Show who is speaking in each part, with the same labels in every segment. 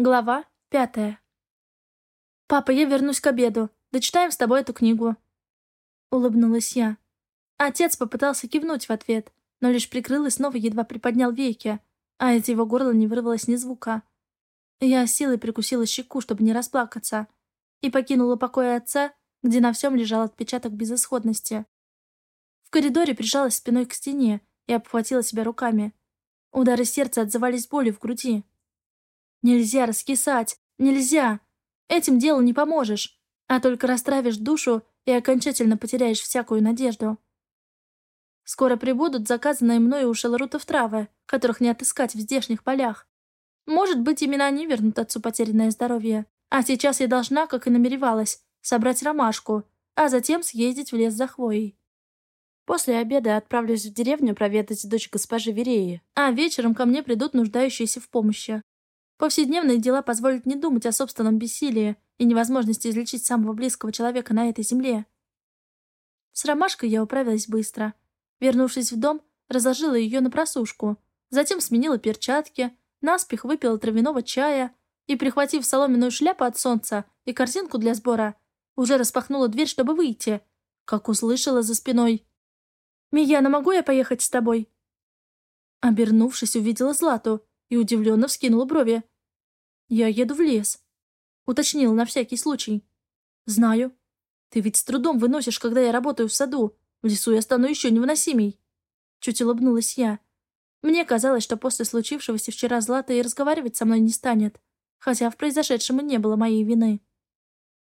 Speaker 1: Глава пятая. «Папа, я вернусь к обеду. Дочитаем с тобой эту книгу». Улыбнулась я. Отец попытался кивнуть в ответ, но лишь прикрыл и снова едва приподнял веки, а из его горла не вырвалось ни звука. Я силой прикусила щеку, чтобы не расплакаться, и покинула покой отца, где на всем лежал отпечаток безысходности. В коридоре прижалась спиной к стене и обхватила себя руками. Удары сердца отзывались болью в груди. Нельзя раскисать! Нельзя! Этим делу не поможешь, а только расстравишь душу и окончательно потеряешь всякую надежду. Скоро прибудут заказанные мною у шелрутов травы, которых не отыскать в здешних полях. Может быть, именно они вернут отцу потерянное здоровье. А сейчас я должна, как и намеревалась, собрать ромашку, а затем съездить в лес за хвоей. После обеда отправлюсь в деревню проведать дочь госпожи Вереи, а вечером ко мне придут нуждающиеся в помощи. Повседневные дела позволят не думать о собственном бессилии и невозможности излечить самого близкого человека на этой земле. С ромашкой я управилась быстро. Вернувшись в дом, разложила ее на просушку, затем сменила перчатки, наспех выпила травяного чая и, прихватив соломенную шляпу от солнца и корзинку для сбора, уже распахнула дверь, чтобы выйти, как услышала за спиной. «Мияна, могу я поехать с тобой?» Обернувшись, увидела Злату и удивленно вскинула брови. «Я еду в лес», — уточнила на всякий случай. «Знаю. Ты ведь с трудом выносишь, когда я работаю в саду. В лесу я стану еще невыносимей». Чуть улыбнулась я. Мне казалось, что после случившегося вчера Злата и разговаривать со мной не станет, хотя в произошедшем и не было моей вины.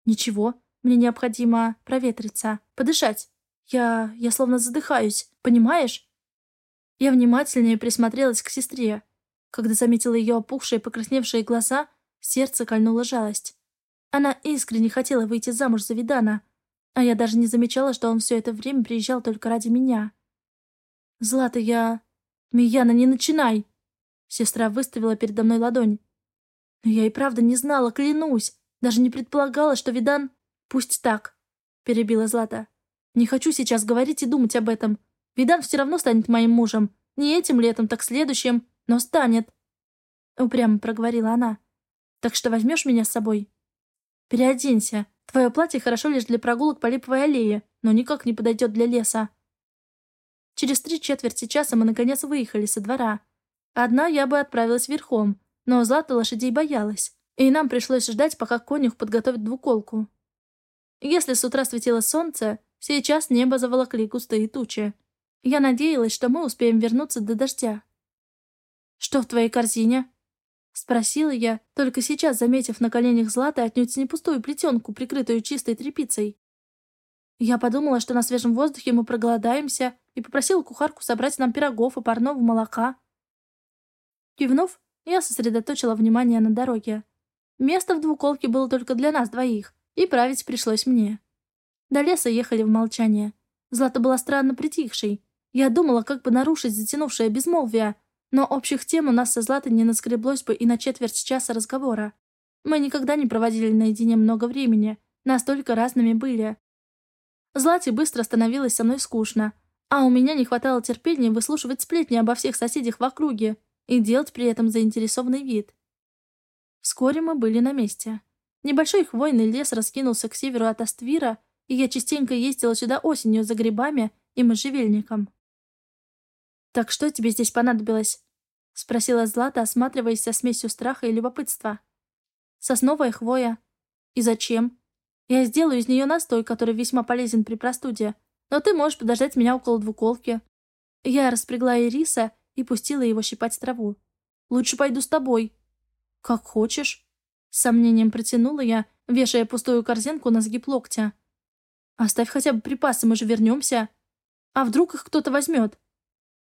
Speaker 1: «Ничего, мне необходимо проветриться, подышать. Я... я словно задыхаюсь, понимаешь?» Я внимательнее присмотрелась к сестре, когда заметила ее опухшие, покрасневшие глаза, сердце кольнула жалость. Она искренне хотела выйти замуж за Видана, а я даже не замечала, что он все это время приезжал только ради меня. «Злата, я... Мияна, не начинай!» Сестра выставила передо мной ладонь. Но я и правда не знала, клянусь. Даже не предполагала, что Видан... «Пусть так», — перебила Злата. «Не хочу сейчас говорить и думать об этом. Видан все равно станет моим мужем. Не этим летом, так следующим но станет. Упрямо проговорила она. Так что возьмешь меня с собой? Переоденься. Твое платье хорошо лишь для прогулок по липовой аллее, но никак не подойдет для леса. Через три четверти часа мы наконец выехали со двора. Одна я бы отправилась верхом, но Злата лошадей боялась, и нам пришлось ждать, пока конюх подготовит двуколку. Если с утра светило солнце, сейчас небо заволокли густые тучи. Я надеялась, что мы успеем вернуться до дождя. «Что в твоей корзине?» Спросила я, только сейчас заметив на коленях Златы отнюдь не пустую плетенку, прикрытую чистой тряпицей. Я подумала, что на свежем воздухе мы проголодаемся, и попросила кухарку собрать нам пирогов и парного молока. Кивнув, я сосредоточила внимание на дороге. Место в двуколке было только для нас двоих, и править пришлось мне. До леса ехали в молчание. Злата была странно притихшей. Я думала, как бы нарушить затянувшее безмолвие, но общих тем у нас со Златой не наскреблось бы и на четверть часа разговора. Мы никогда не проводили наедине много времени, настолько разными были. Злате быстро становилось со мной скучно, а у меня не хватало терпения выслушивать сплетни обо всех соседях в округе и делать при этом заинтересованный вид. Вскоре мы были на месте. Небольшой хвойный лес раскинулся к северу от Аствира, и я частенько ездила сюда осенью за грибами и можжевельником. «Так что тебе здесь понадобилось?» — спросила Злата, осматриваясь со смесью страха и любопытства. «Сосновая хвоя. И зачем? Я сделаю из нее настой, который весьма полезен при простуде, но ты можешь подождать меня около двуколки». Я распрягла Ириса и пустила его щипать траву. «Лучше пойду с тобой». «Как хочешь». С сомнением протянула я, вешая пустую корзинку на сгиб локтя. «Оставь хотя бы припасы, мы же вернемся. А вдруг их кто-то возьмет?»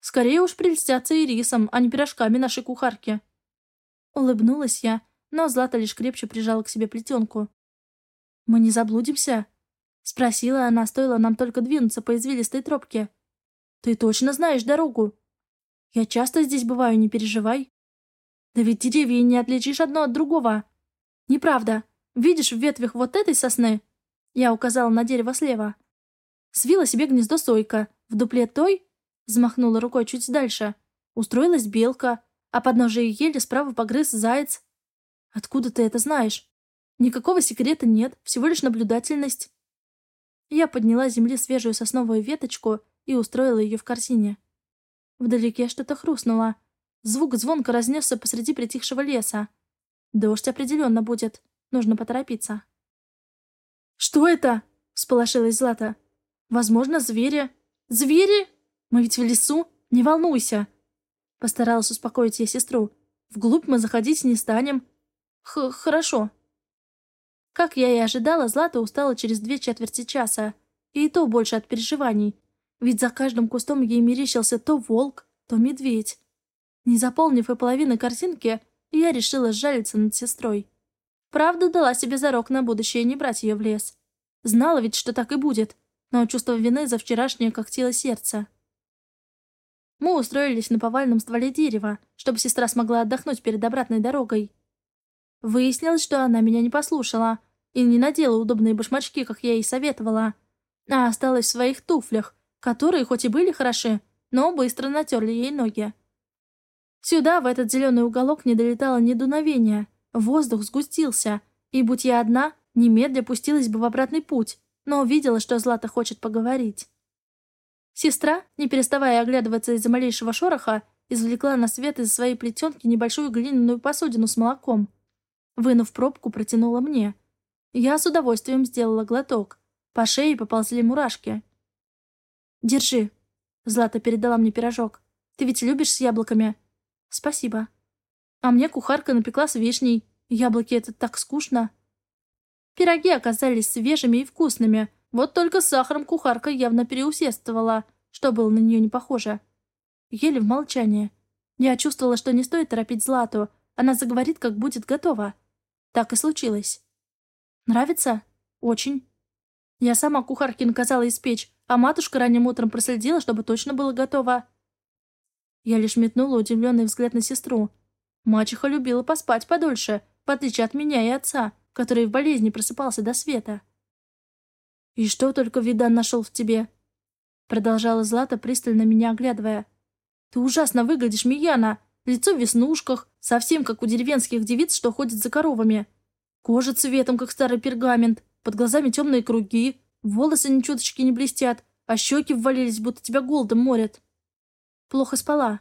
Speaker 1: Скорее уж прельстятся и рисом, а не пирожками нашей кухарки. Улыбнулась я, но Злата лишь крепче прижала к себе плетенку. «Мы не заблудимся?» — спросила она, стоило нам только двинуться по извилистой тропке. «Ты точно знаешь дорогу?» «Я часто здесь бываю, не переживай». «Да ведь деревья не отличишь одно от другого». «Неправда. Видишь в ветвях вот этой сосны?» Я указала на дерево слева. Свила себе гнездо сойка. В дупле той Взмахнула рукой чуть дальше. Устроилась белка, а под ножей ели справа погрыз заяц. Откуда ты это знаешь? Никакого секрета нет, всего лишь наблюдательность. Я подняла с земли свежую сосновую веточку и устроила ее в корзине. Вдалеке что-то хрустнуло. Звук звонко разнесся посреди притихшего леса. Дождь определенно будет. Нужно поторопиться. «Что это?» — всполошилась Злата. «Возможно, звери». «Звери? Мы ведь в лесу. Не волнуйся!» Постаралась успокоить я сестру. «Вглубь мы заходить не станем». Х «Хорошо». Как я и ожидала, Злата устала через две четверти часа. И то больше от переживаний. Ведь за каждым кустом ей мерещился то волк, то медведь. Не заполнив и половины картинки, я решила сжалиться над сестрой. Правда, дала себе зарок на будущее не брать ее в лес. Знала ведь, что так и будет, но чувство вины за вчерашнее когтило сердце. Мы устроились на повальном стволе дерева, чтобы сестра смогла отдохнуть перед обратной дорогой. Выяснилось, что она меня не послушала и не надела удобные башмачки, как я ей советовала, а осталась в своих туфлях, которые хоть и были хороши, но быстро натерли ей ноги. Сюда, в этот зеленый уголок, не долетало ни дуновения. Воздух сгустился, и, будь я одна, немедля пустилась бы в обратный путь, но увидела, что Злата хочет поговорить. Сестра, не переставая оглядываться из-за малейшего шороха, извлекла на свет из своей плетенки небольшую глиняную посудину с молоком. Вынув пробку, протянула мне. Я с удовольствием сделала глоток. По шее поползли мурашки. «Держи». Злата передала мне пирожок. «Ты ведь любишь с яблоками?» «Спасибо». «А мне кухарка напекла с вишней. Яблоки — это так скучно». Пироги оказались свежими и вкусными. Вот только с сахаром кухарка явно переусердствовала, что было на нее не похоже. Ели в молчании. Я чувствовала, что не стоит торопить Злату. Она заговорит, как будет готова. Так и случилось. «Нравится?» «Очень». Я сама кухарке наказала испечь, а матушка ранним утром проследила, чтобы точно было готово. Я лишь метнула удивленный взгляд на сестру. Мачеха любила поспать подольше, в отличие от меня и отца, который в болезни просыпался до света. «И что только Видан нашел в тебе?» Продолжала Злата, пристально меня оглядывая. «Ты ужасно выглядишь, Мияна! Лицо в веснушках, совсем как у деревенских девиц, что ходят за коровами. Кожа цветом, как старый пергамент, под глазами темные круги, волосы ни чуточки не блестят, а щеки ввалились, будто тебя голодом морят. Плохо спала.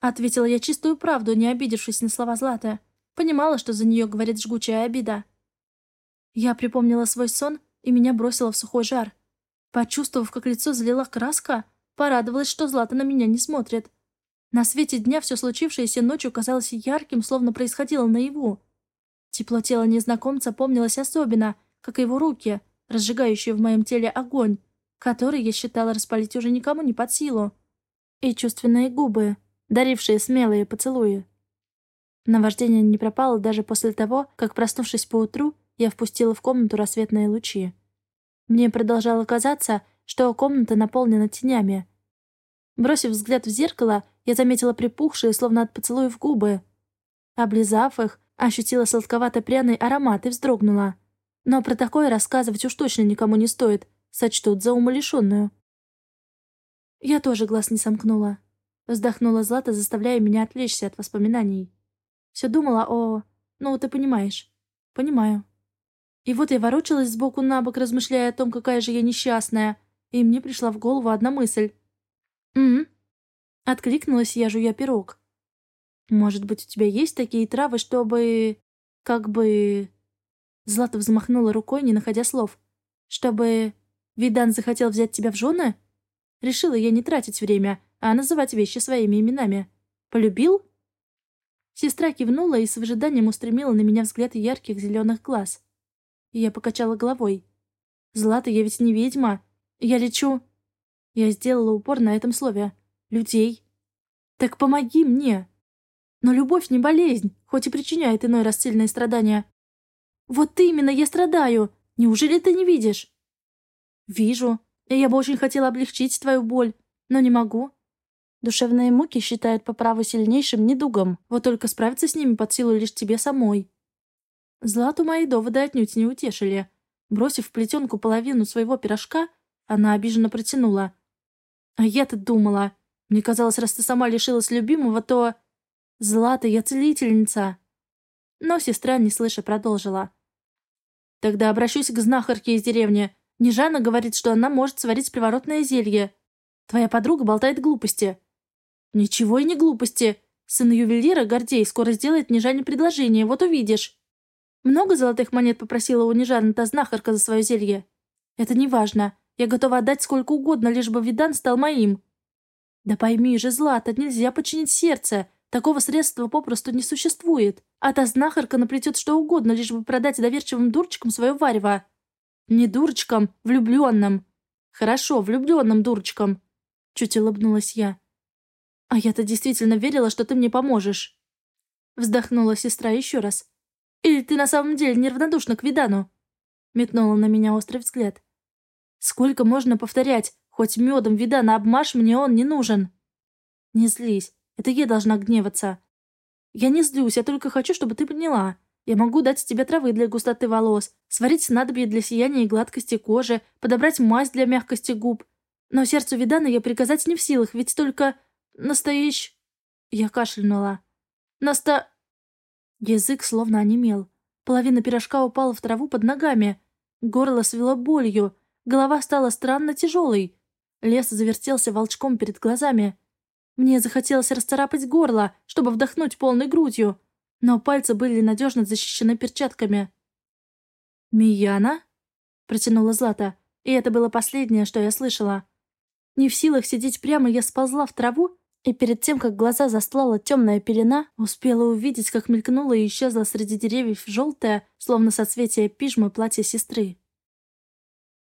Speaker 1: Ответила я чистую правду, не обидевшись на слова Златы. Понимала, что за нее говорит жгучая обида. Я припомнила свой сон, и меня бросило в сухой жар. Почувствовав, как лицо залила краска, порадовалась, что Злата на меня не смотрит. На свете дня все случившееся ночью казалось ярким, словно происходило наяву. Тепло тела незнакомца помнилось особенно, как и его руки, разжигающие в моем теле огонь, который я считала распалить уже никому не под силу. И чувственные губы, дарившие смелые поцелуи. Наваждение не пропало даже после того, как, проснувшись поутру, я впустила в комнату рассветные лучи. Мне продолжало казаться, что комната наполнена тенями. Бросив взгляд в зеркало, я заметила припухшие, словно от поцелуев губы. Облизав их, ощутила сладковато-пряный аромат и вздрогнула. Но про такое рассказывать уж точно никому не стоит, сочтут за умалишенную. Я тоже глаз не сомкнула. Вздохнула Злата, заставляя меня отвлечься от воспоминаний. Все думала о... Ну, ты понимаешь. Понимаю. И вот я ворочалась сбоку на бок, размышляя о том, какая же я несчастная, и мне пришла в голову одна мысль. «М-м, Откликнулась я, жуя пирог. «Может быть, у тебя есть такие травы, чтобы... как бы...» Злата взмахнула рукой, не находя слов. «Чтобы... Видан захотел взять тебя в жены?» Решила я не тратить время, а называть вещи своими именами. «Полюбил?» Сестра кивнула и с ожиданием устремила на меня взгляд ярких зеленых глаз. Я покачала головой. «Злата, я ведь не ведьма. Я лечу...» Я сделала упор на этом слове людей. Так помоги мне. Но любовь не болезнь, хоть и причиняет иной раз сильные страдания. Вот именно я страдаю. Неужели ты не видишь? Вижу. И я бы очень хотела облегчить твою боль, но не могу. Душевные муки считают по праву сильнейшим недугом, вот только справиться с ними под силу лишь тебе самой. Злату мои доводы отнюдь не утешили. Бросив в плетенку половину своего пирожка, она обиженно протянула. «А я-то думала, мне казалось, раз ты сама лишилась любимого, то... Злата, я целительница. Но сестра, не слыша, продолжила. «Тогда обращусь к знахарке из деревни. Нежана говорит, что она может сварить приворотное зелье. Твоя подруга болтает глупости». «Ничего и не глупости. Сын ювелира, Гордей, скоро сделает Нежане предложение, вот увидишь». «Много золотых монет попросила у Нежаны та знахарка за свое зелье?» «Это не важно. Я готова отдать сколько угодно, лишь бы Видан стал моим». «Да пойми же, Злата, нельзя починить сердце. Такого средства попросту не существует. А та знахарка наплетет что угодно, лишь бы продать доверчивым дурочкам свое варево. Не дурочкам, влюбленным. Хорошо, влюбленным дурочкам. Чуть улыбнулась я. А я-то действительно верила, что ты мне поможешь. Вздохнула сестра еще раз. Или ты на самом деле неравнодушна к Видану? Метнула на меня острый взгляд. Сколько можно повторять? Хоть медом Видана обмажь, мне он не нужен. Не злись. Это я должна гневаться. Я не злюсь, я только хочу, чтобы ты поняла. Я могу дать тебе травы для густоты волос, сварить снадобье для сияния и гладкости кожи, подобрать мазь для мягкости губ. Но сердцу Видана я приказать не в силах, ведь только... настоящ... Я кашлянула. Наста... Язык словно онемел. Половина пирожка упала в траву под ногами. Горло свело болью. Голова стала странно тяжелой. Лес завертелся волчком перед глазами. Мне захотелось расцарапать горло, чтобы вдохнуть полной грудью, но пальцы были надежно защищены перчатками. «Мияна?» — протянула Злата, и это было последнее, что я слышала. Не в силах сидеть прямо, я сползла в траву, и перед тем, как глаза застлала темная пелена, успела увидеть, как мелькнула и исчезла среди деревьев желтая, словно соцветие пижмы платья сестры.